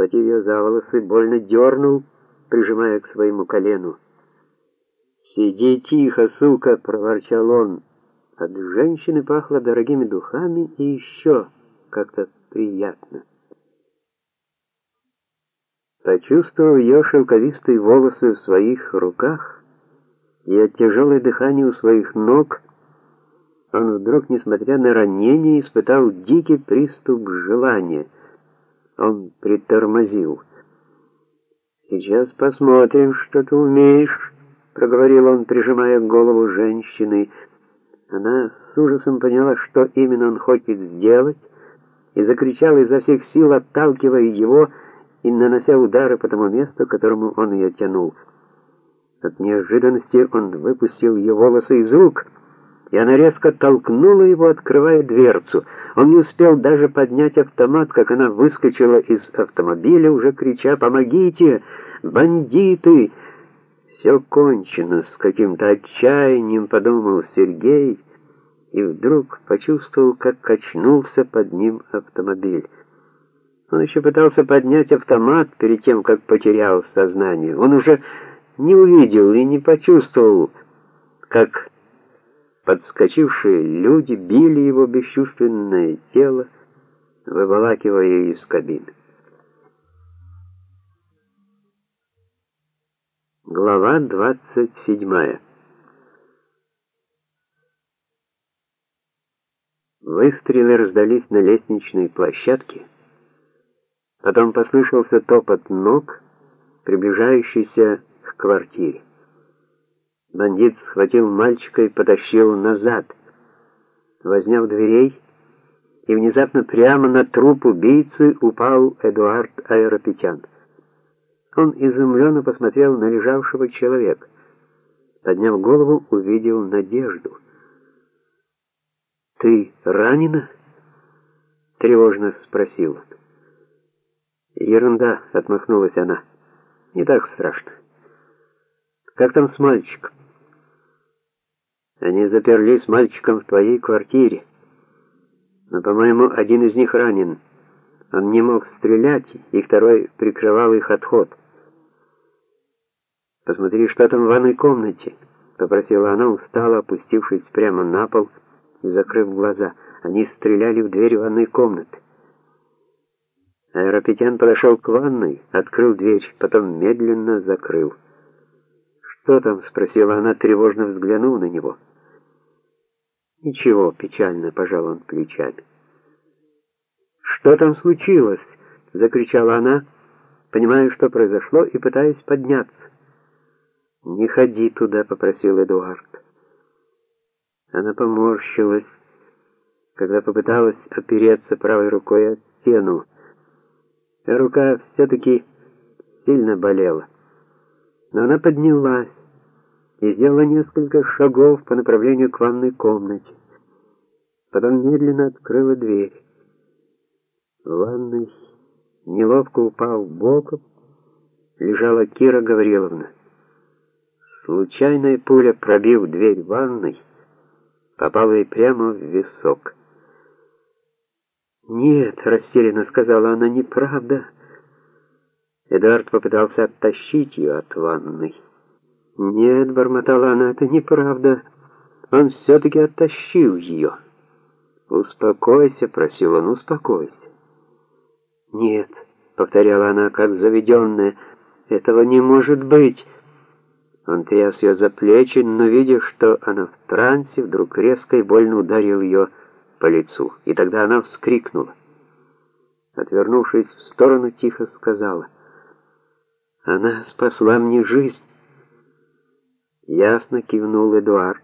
Схватив ее за волосы, больно дернул, прижимая к своему колену. «Сиди тихо, сука!» — проворчал он. От женщины пахло дорогими духами и еще как-то приятно. Почувствовав ее шелковистые волосы в своих руках и от тяжелое дыхание у своих ног, он вдруг, несмотря на ранение, испытал дикий приступ желания. Он притормозил. «Сейчас посмотрим, что ты умеешь», — проговорил он, прижимая голову женщины. Она с ужасом поняла, что именно он хочет сделать, и закричала изо всех сил, отталкивая его и нанося удары по тому месту, которому он ее тянул. От неожиданности он выпустил ее волосы из рук, и она резко толкнула его, открывая дверцу. Он не успел даже поднять автомат, как она выскочила из автомобиля, уже крича «Помогите! Бандиты!» «Все кончено!» — с каким-то отчаянием подумал Сергей, и вдруг почувствовал, как качнулся под ним автомобиль. Он еще пытался поднять автомат перед тем, как потерял сознание. Он уже не увидел и не почувствовал, как подскочившие люди били его бесчувственное тело, выволакивая из кабины. Глава 27. Выстрелы раздались на лестничной площадке. Потом послышался топот ног, приближающийся к квартире. Бандит схватил мальчика и потащил назад. Возняв дверей, и внезапно прямо на труп убийцы упал Эдуард Аэропетян. Он изумленно посмотрел на лежавшего человека. Подняв голову, увидел Надежду. «Ты ранена?» — тревожно спросил он. «Ерунда», — отмахнулась она. «Не так страшно. Как там с мальчиком?» «Они заперлись с мальчиком в твоей квартире. Но, по-моему, один из них ранен. Он не мог стрелять, и второй прикрывал их отход». «Посмотри, что там в ванной комнате», — попросила она, устало опустившись прямо на пол и закрыв глаза. Они стреляли в дверь ванной комнаты. Аэропетян подошел к ванной, открыл дверь, потом медленно закрыл. «Что там?» — спросила она, тревожно взглянув на него. «Ничего», — печально пожал он плечами. «Что там случилось?» — закричала она, понимая, что произошло, и пытаясь подняться. «Не ходи туда», — попросил Эдуард. Она поморщилась, когда попыталась опереться правой рукой о стену. Рука все-таки сильно болела. Но она поднялась сделала несколько шагов по направлению к ванной комнате. Потом медленно открыла дверь. Ванной, неловко упал боком, лежала Кира Гавриловна. Случайная пуля, пробив дверь ванной, попала ей прямо в висок. «Нет», — растерянно сказала она, — «неправда». Эдуард попытался оттащить ее от ванной. «Нет», — бормотала она, — «это неправда». Он все-таки оттащил ее. «Успокойся», — просил он, — «успокойся». «Нет», — повторяла она, как заведенная, — «этого не может быть». Он тряс ее за плечи, но, видя, что она в трансе, вдруг резко и больно ударил ее по лицу, и тогда она вскрикнула. Отвернувшись в сторону, тихо сказала, «Она спасла мне жизнь». Ясно кивнул Эдуард.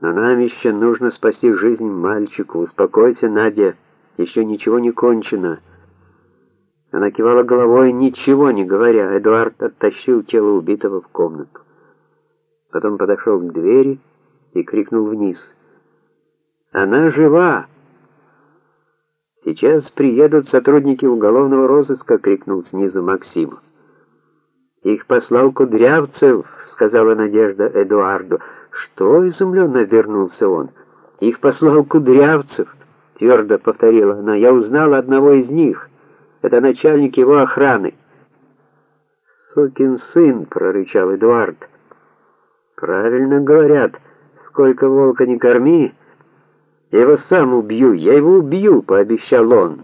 «Но нам еще нужно спасти жизнь мальчику. Успокойся, Надя, еще ничего не кончено». Она кивала головой, ничего не говоря. Эдуард оттащил тело убитого в комнату. Потом подошел к двери и крикнул вниз — она жива. Сейчас приедут сотрудники уголовного розыска, крикнул снизу Максим. Их послал Кудрявцев, сказала Надежда Эдуарду. Что изумленно вернулся он? Их послал Кудрявцев, твердо повторила она. Я узнала одного из них. Это начальник его охраны. Сукин сын, прорычал Эдуард. Правильно говорят, сколько волка не корми, я его сам убью, я его убью, пообещал он.